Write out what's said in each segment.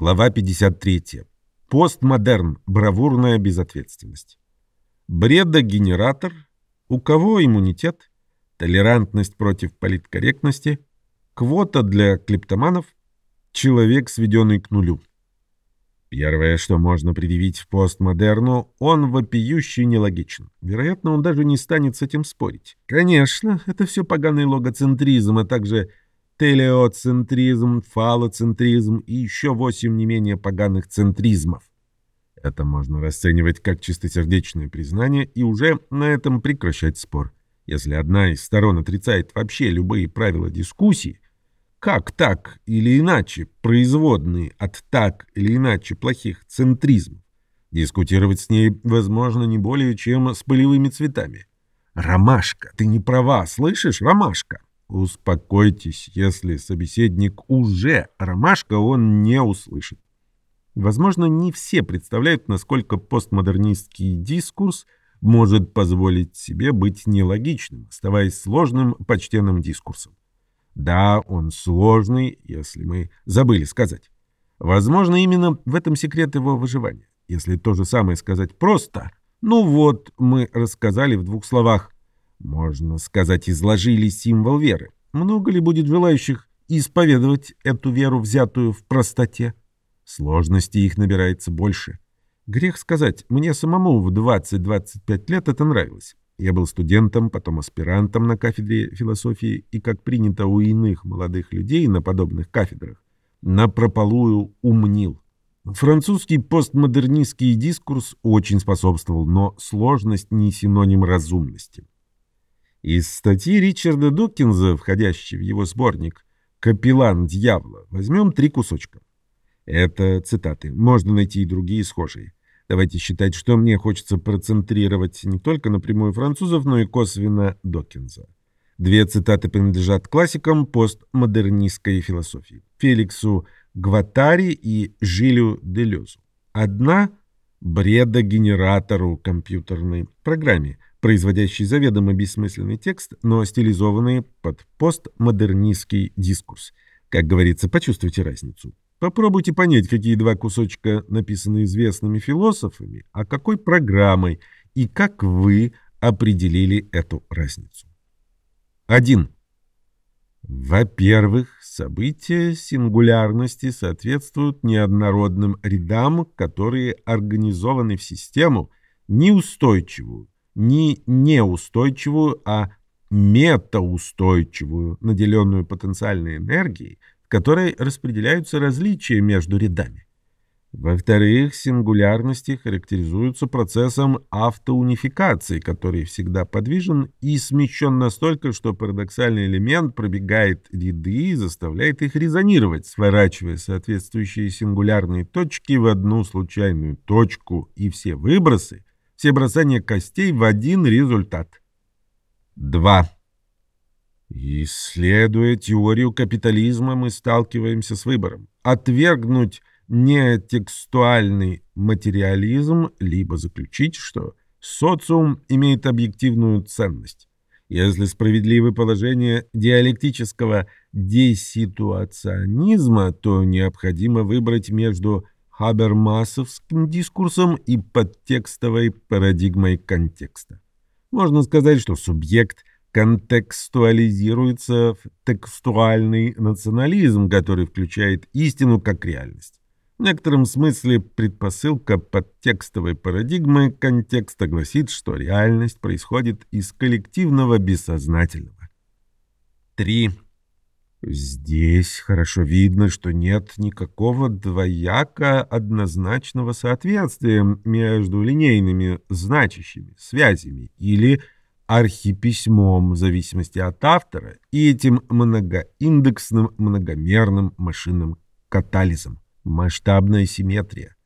Глава 53. Постмодерн. Бравурная безответственность. Бредогенератор. У кого иммунитет? Толерантность против политкорректности. Квота для клептоманов. Человек, сведенный к нулю. Первое, что можно предъявить в постмодерну, он вопиющий нелогичен. Вероятно, он даже не станет с этим спорить. Конечно, это все поганый логоцентризм, а также телеоцентризм, фалоцентризм и еще восемь не менее поганых центризмов. Это можно расценивать как чистосердечное признание и уже на этом прекращать спор. Если одна из сторон отрицает вообще любые правила дискуссии, как так или иначе производные от так или иначе плохих центризмов. Дискутировать с ней возможно не более чем с полевыми цветами. «Ромашка, ты не права, слышишь, ромашка?» Успокойтесь, если собеседник уже ромашка, он не услышит. Возможно, не все представляют, насколько постмодернистский дискурс может позволить себе быть нелогичным, оставаясь сложным почтенным дискурсом. Да, он сложный, если мы забыли сказать. Возможно, именно в этом секрет его выживания. Если то же самое сказать просто, ну вот, мы рассказали в двух словах, можно сказать, изложили символ веры. Много ли будет желающих исповедовать эту веру, взятую в простоте? Сложности их набирается больше. Грех сказать, мне самому в 20-25 лет это нравилось. Я был студентом, потом аспирантом на кафедре философии, и, как принято у иных молодых людей на подобных кафедрах, напропалую умнил. Французский постмодернистский дискурс очень способствовал, но сложность не синоним разумности. Из статьи Ричарда Докинза, входящей в его сборник «Капеллан дьявола», возьмем три кусочка. Это цитаты. Можно найти и другие схожие. Давайте считать, что мне хочется процентрировать не только напрямую французов, но и косвенно Докинза. Две цитаты принадлежат классикам постмодернистской философии – Феликсу Гватари и Жилю Делезу. Одна – бредогенератору компьютерной программе, производящей заведомо бессмысленный текст, но стилизованный под постмодернистский дискурс. Как говорится, почувствуйте разницу. Попробуйте понять, какие два кусочка написаны известными философами, а какой программой, и как вы определили эту разницу. 1. Во-первых, события сингулярности соответствуют неоднородным рядам, которые организованы в систему, неустойчивую, не неустойчивую, а метаустойчивую, наделенную потенциальной энергией, которой распределяются различия между рядами. Во-вторых, сингулярности характеризуются процессом автоунификации, который всегда подвижен и смещен настолько, что парадоксальный элемент пробегает ряды и заставляет их резонировать, сворачивая соответствующие сингулярные точки в одну случайную точку и все выбросы, все бросания костей в один результат. 2. Исследуя теорию капитализма, мы сталкиваемся с выбором. Отвергнуть нетекстуальный материализм, либо заключить, что социум имеет объективную ценность. Если справедливы положения диалектического деситуационизма, то необходимо выбрать между хабермасовским дискурсом и подтекстовой парадигмой контекста. Можно сказать, что субъект – контекстуализируется в текстуальный национализм, который включает истину как реальность. В некотором смысле предпосылка подтекстовой парадигмы контекста гласит, что реальность происходит из коллективного бессознательного. 3. Здесь хорошо видно, что нет никакого двояко однозначного соответствия между линейными значащими связями или архиписьмом в зависимости от автора и этим многоиндексным многомерным машинным катализом. Масштабная симметрия,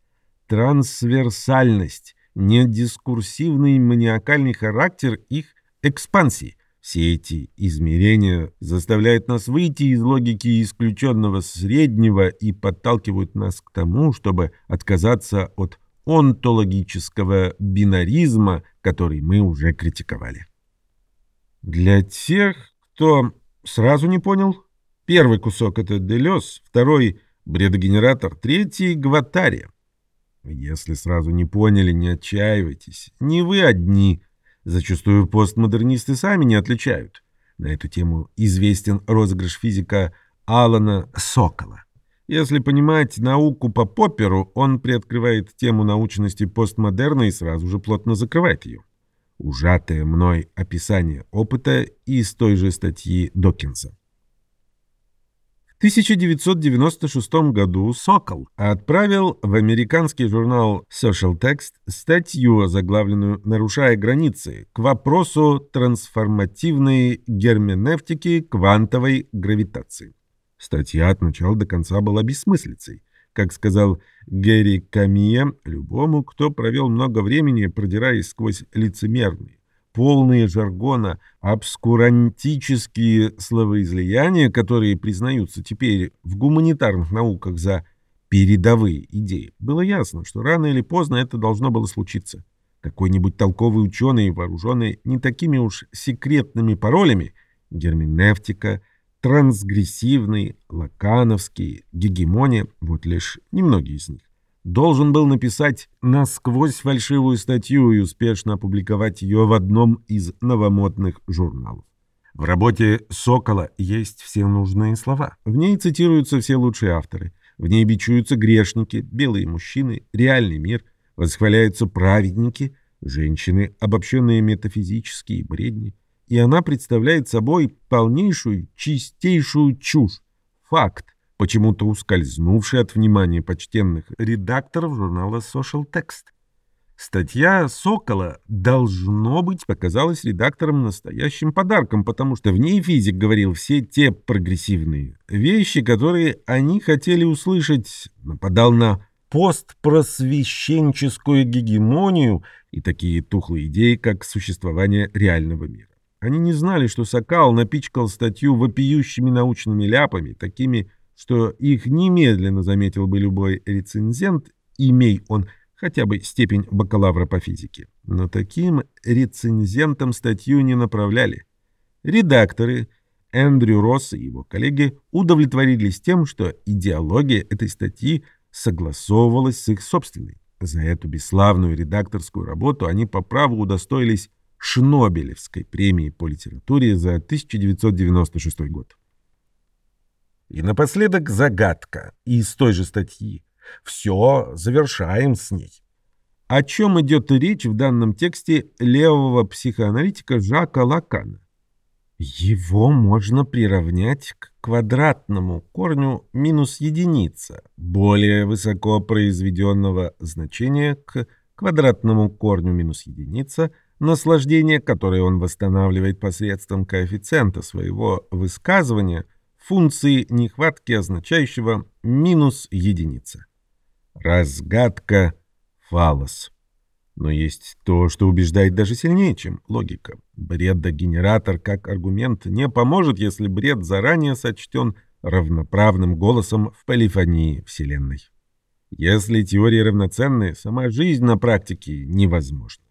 трансверсальность, недискурсивный маниакальный характер их экспансии. Все эти измерения заставляют нас выйти из логики исключенного среднего и подталкивают нас к тому, чтобы отказаться от онтологического бинаризма, который мы уже критиковали. Для тех, кто сразу не понял, первый кусок — это Делес, второй — Бредогенератор третий — Гватария. Если сразу не поняли, не отчаивайтесь. Не вы одни. Зачастую постмодернисты сами не отличают. На эту тему известен розыгрыш физика Алана Сокола. Если понимать науку по Попперу, он приоткрывает тему научности постмодерна и сразу же плотно закрывает ее. Ужатое мной описание опыта из той же статьи Докинса. 1996 году Сокол отправил в американский журнал Social Text статью, заглавленную «Нарушая границы» к вопросу трансформативной герменевтики квантовой гравитации. Статья от начала до конца была бессмыслицей. Как сказал Гэри Камия, любому, кто провел много времени, продираясь сквозь лицемерные, полные жаргона, обскурантические словоизлияния, которые признаются теперь в гуманитарных науках за передовые идеи. Было ясно, что рано или поздно это должно было случиться. Какой-нибудь толковый ученый, вооруженный не такими уж секретными паролями, герменевтика, трансгрессивный, лакановский, гегемония, вот лишь немногие из них, должен был написать насквозь фальшивую статью и успешно опубликовать ее в одном из новомодных журналов. В работе «Сокола» есть все нужные слова. В ней цитируются все лучшие авторы. В ней бичуются грешники, белые мужчины, реальный мир, восхваляются праведники, женщины, обобщенные метафизические бредни. И она представляет собой полнейшую, чистейшую чушь. Факт, почему-то ускользнувший от внимания почтенных редакторов журнала Social Text. Статья «Сокола» должно быть показалась редакторам настоящим подарком, потому что в ней физик говорил все те прогрессивные вещи, которые они хотели услышать, нападал на постпросвещенческую гегемонию и такие тухлые идеи, как существование реального мира. Они не знали, что Сокал напичкал статью вопиющими научными ляпами, такими что их немедленно заметил бы любой рецензент, имей он хотя бы степень бакалавра по физике. Но таким рецензентам статью не направляли. Редакторы Эндрю Росс и его коллеги удовлетворились тем, что идеология этой статьи согласовывалась с их собственной. За эту бесславную редакторскую работу они по праву удостоились Шнобелевской премии по литературе за 1996 год. И напоследок загадка из той же статьи. Все завершаем с ней. О чем идет речь в данном тексте левого психоаналитика Жака Лакана? Его можно приравнять к квадратному корню минус единица, более высоко произведенного значения к квадратному корню минус единица, наслаждение, которое он восстанавливает посредством коэффициента своего высказывания – функции нехватки, означающего минус единица. Разгадка фалос. Но есть то, что убеждает даже сильнее, чем логика. Бредогенератор как аргумент не поможет, если бред заранее сочтен равноправным голосом в полифонии Вселенной. Если теории равноценны, сама жизнь на практике невозможна.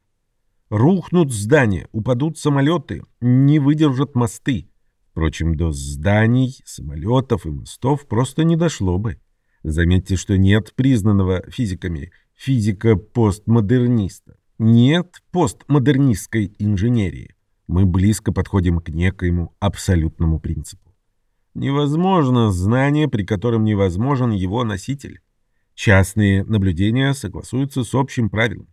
Рухнут здания, упадут самолеты, не выдержат мосты. Впрочем, до зданий, самолетов и мостов просто не дошло бы. Заметьте, что нет признанного физиками физика-постмодерниста. Нет постмодернистской инженерии. Мы близко подходим к некоему абсолютному принципу. Невозможно знание, при котором невозможен его носитель. Частные наблюдения согласуются с общим правилом.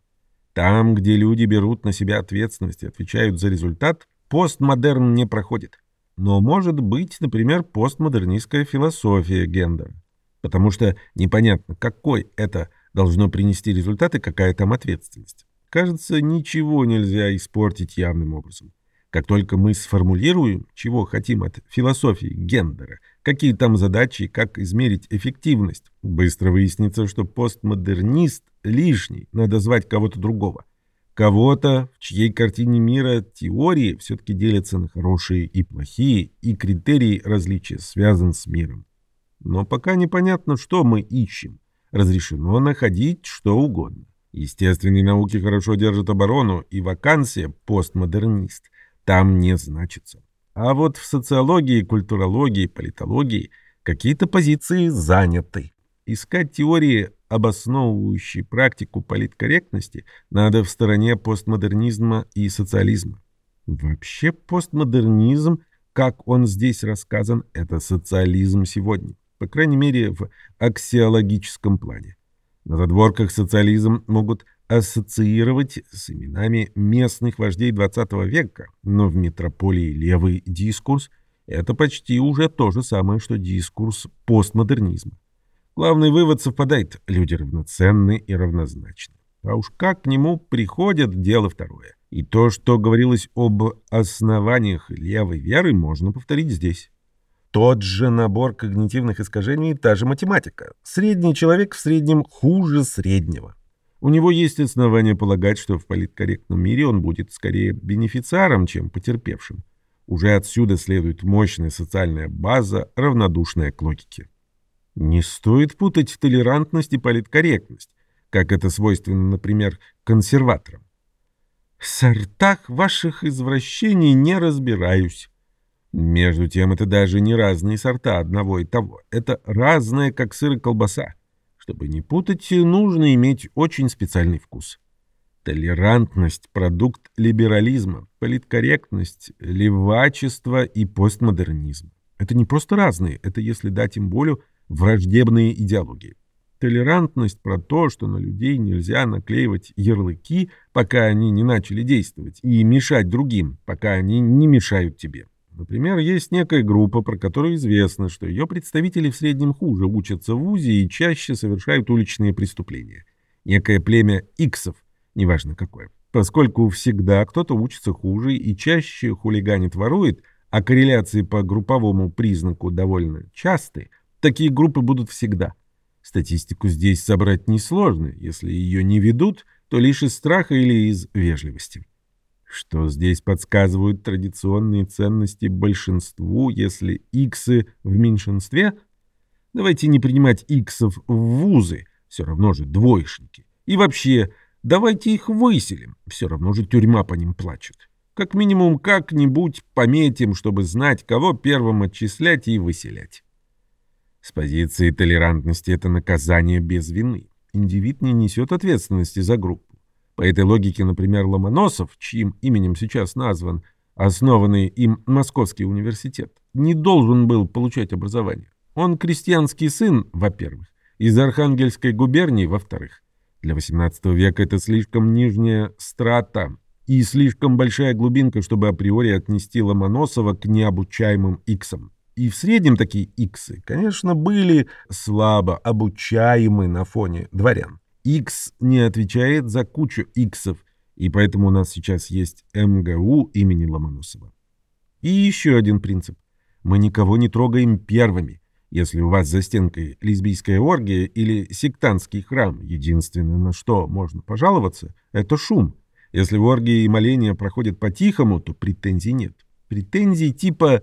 Там, где люди берут на себя ответственность и отвечают за результат, постмодерн не проходит. Но может быть, например, постмодернистская философия гендера. Потому что непонятно, какой это должно принести результат и какая там ответственность. Кажется, ничего нельзя испортить явным образом. Как только мы сформулируем, чего хотим от философии гендера, какие там задачи как измерить эффективность, быстро выяснится, что постмодернист лишний, надо звать кого-то другого. Кого-то, в чьей картине мира теории все-таки делятся на хорошие и плохие, и критерий различия связан с миром. Но пока непонятно, что мы ищем. Разрешено находить что угодно. Естественные науки хорошо держат оборону, и вакансия «постмодернист» там не значится. А вот в социологии, культурологии, политологии Какие-то позиции заняты. Искать теории, обосновывающие практику политкорректности, надо в стороне постмодернизма и социализма. Вообще постмодернизм, как он здесь рассказан, это социализм сегодня, по крайней мере в аксиологическом плане. На задворках социализм могут ассоциировать с именами местных вождей XX века, но в метрополии левый дискурс – это почти уже то же самое, что дискурс постмодернизма. Главный вывод совпадает – люди равноценны и равнозначны. А уж как к нему приходят – дело второе. И то, что говорилось об основаниях левой веры, можно повторить здесь. Тот же набор когнитивных искажений, та же математика. Средний человек в среднем хуже среднего. У него есть основания полагать, что в политкорректном мире он будет скорее бенефициаром, чем потерпевшим. Уже отсюда следует мощная социальная база, равнодушная к логике. Не стоит путать толерантность и политкорректность, как это свойственно, например, консерваторам. В сортах ваших извращений не разбираюсь. Между тем, это даже не разные сорта одного и того. Это разное, как сыр и колбаса. Чтобы не путать, нужно иметь очень специальный вкус. Толерантность – продукт либерализма, политкорректность, левачество и постмодернизм. Это не просто разные, это, если дать им волю, враждебные идеологии. Толерантность про то, что на людей нельзя наклеивать ярлыки, пока они не начали действовать, и мешать другим, пока они не мешают тебе. Например, есть некая группа, про которую известно, что ее представители в среднем хуже учатся в ВУЗе и чаще совершают уличные преступления. Некое племя иксов, неважно какое. Поскольку всегда кто-то учится хуже и чаще хулиганит, ворует, а корреляции по групповому признаку довольно частые, такие группы будут всегда – Статистику здесь собрать несложно. Если ее не ведут, то лишь из страха или из вежливости. Что здесь подсказывают традиционные ценности большинству, если иксы в меньшинстве? Давайте не принимать иксов в вузы, все равно же двоечники. И вообще, давайте их выселим, все равно же тюрьма по ним плачет. Как минимум, как-нибудь пометим, чтобы знать, кого первым отчислять и выселять. С позиции толерантности это наказание без вины. Индивид не несет ответственности за группу. По этой логике, например, Ломоносов, чьим именем сейчас назван основанный им Московский университет, не должен был получать образование. Он крестьянский сын, во-первых, из Архангельской губернии, во-вторых. Для XVIII века это слишком нижняя страта и слишком большая глубинка, чтобы априори отнести Ломоносова к необучаемым иксам и в среднем такие иксы, конечно, были слабо обучаемы на фоне дворян. Икс не отвечает за кучу иксов, и поэтому у нас сейчас есть МГУ имени Ломоносова. И еще один принцип. Мы никого не трогаем первыми. Если у вас за стенкой лесбийская оргия или сектантский храм, единственное, на что можно пожаловаться, это шум. Если в оргии и моления проходят по-тихому, то претензий нет. Претензий типа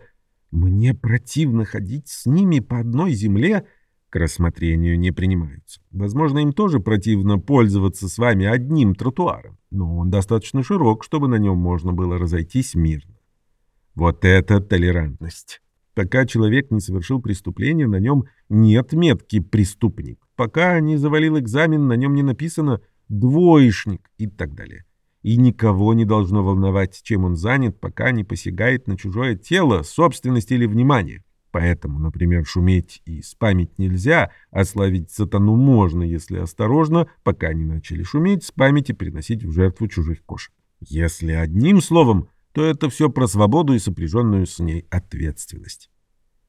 мне противно ходить с ними по одной земле, к рассмотрению не принимаются. Возможно, им тоже противно пользоваться с вами одним тротуаром, но он достаточно широк, чтобы на нем можно было разойтись мирно. Вот это толерантность. Пока человек не совершил преступление, на нем нет метки «преступник». Пока не завалил экзамен, на нем не написано «двоечник» и так далее и никого не должно волновать, чем он занят, пока не посягает на чужое тело, собственность или внимание. Поэтому, например, шуметь и спамить нельзя, а славить сатану можно, если осторожно, пока не начали шуметь, спамить и приносить в жертву чужих кошек. Если одним словом, то это все про свободу и сопряженную с ней ответственность.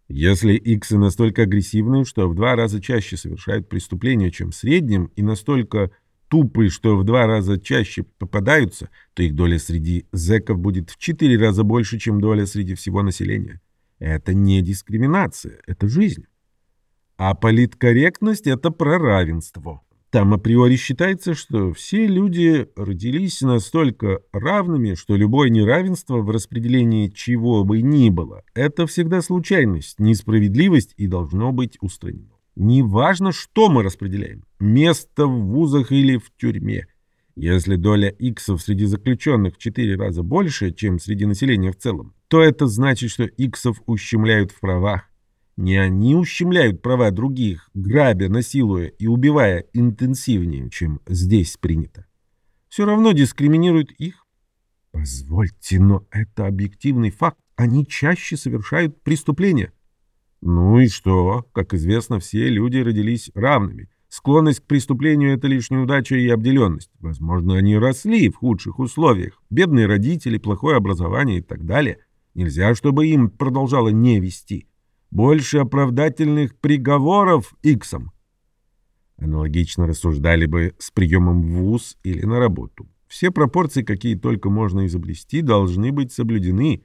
Если иксы настолько агрессивны, что в два раза чаще совершают преступления, чем в среднем, и настолько тупые, что в два раза чаще попадаются, то их доля среди зэков будет в четыре раза больше, чем доля среди всего населения. Это не дискриминация, это жизнь. А политкорректность — это про равенство. Там априори считается, что все люди родились настолько равными, что любое неравенство в распределении чего бы ни было — это всегда случайность, несправедливость и должно быть устранено. Неважно, что мы распределяем – место в вузах или в тюрьме. Если доля иксов среди заключенных в 4 раза больше, чем среди населения в целом, то это значит, что иксов ущемляют в правах. Не они ущемляют права других, грабя, насилуя и убивая интенсивнее, чем здесь принято. Все равно дискриминируют их. Позвольте, но это объективный факт. Они чаще совершают преступления. Ну и что? Как известно, все люди родились равными. Склонность к преступлению – это лишь неудача и обделенность. Возможно, они росли в худших условиях. Бедные родители, плохое образование и так далее. Нельзя, чтобы им продолжало не вести. Больше оправдательных приговоров иксом. Аналогично рассуждали бы с приемом в ВУЗ или на работу. Все пропорции, какие только можно изобрести, должны быть соблюдены.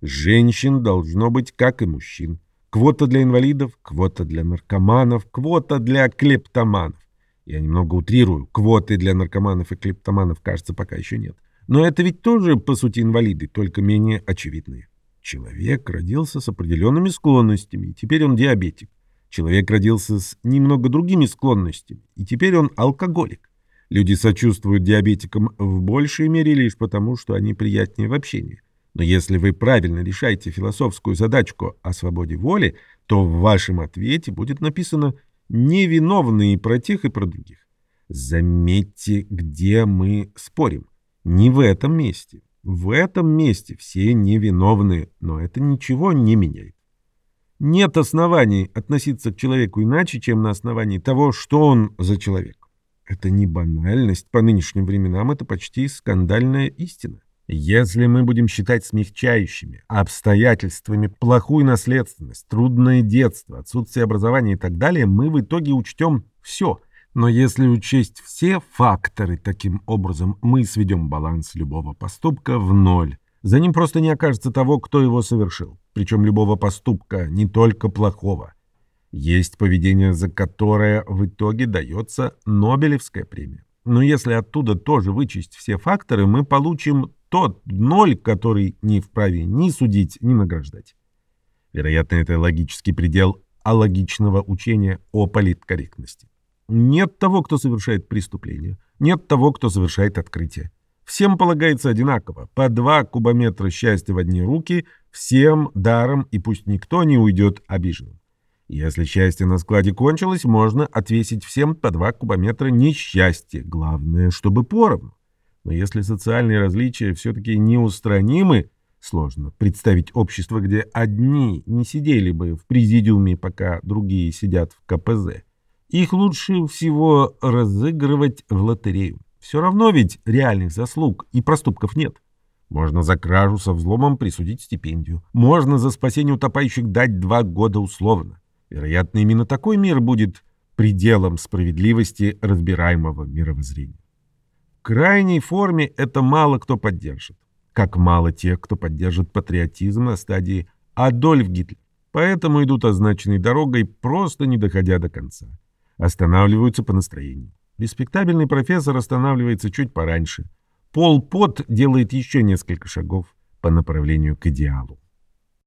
Женщин должно быть, как и мужчин. Квота для инвалидов, квота для наркоманов, квота для клептоманов. Я немного утрирую. Квоты для наркоманов и клептоманов, кажется, пока еще нет. Но это ведь тоже, по сути, инвалиды, только менее очевидные. Человек родился с определенными склонностями, и теперь он диабетик. Человек родился с немного другими склонностями, и теперь он алкоголик. Люди сочувствуют диабетикам в большей мере лишь потому, что они приятнее в общении. Но если вы правильно решаете философскую задачку о свободе воли, то в вашем ответе будет написано «невиновные про тех и про других». Заметьте, где мы спорим. Не в этом месте. В этом месте все невиновны, но это ничего не меняет. Нет оснований относиться к человеку иначе, чем на основании того, что он за человек. Это не банальность, по нынешним временам это почти скандальная истина. Если мы будем считать смягчающими обстоятельствами плохую наследственность, трудное детство, отсутствие образования и так далее, мы в итоге учтем все. Но если учесть все факторы таким образом, мы сведем баланс любого поступка в ноль. За ним просто не окажется того, кто его совершил. Причем любого поступка, не только плохого. Есть поведение, за которое в итоге дается Нобелевская премия. Но если оттуда тоже вычесть все факторы, мы получим тот ноль, который не вправе ни судить, ни награждать. Вероятно, это логический предел алогичного учения о политкорректности. Нет того, кто совершает преступление. Нет того, кто совершает открытие. Всем полагается одинаково. По два кубометра счастья в одни руки, всем даром, и пусть никто не уйдет обиженным. Если счастье на складе кончилось, можно отвесить всем по два кубометра несчастья. Главное, чтобы поровну. Но если социальные различия все-таки неустранимы, сложно представить общество, где одни не сидели бы в президиуме, пока другие сидят в КПЗ. Их лучше всего разыгрывать в лотерею. Все равно ведь реальных заслуг и проступков нет. Можно за кражу со взломом присудить стипендию. Можно за спасение утопающих дать два года условно. Вероятно, именно такой мир будет пределом справедливости разбираемого мировоззрения. Крайней форме это мало кто поддержит. Как мало тех, кто поддержит патриотизм на стадии Адольф Гитлер. Поэтому идут означенной дорогой, просто не доходя до конца. Останавливаются по настроению. Респектабельный профессор останавливается чуть пораньше. Пол Пот делает еще несколько шагов по направлению к идеалу.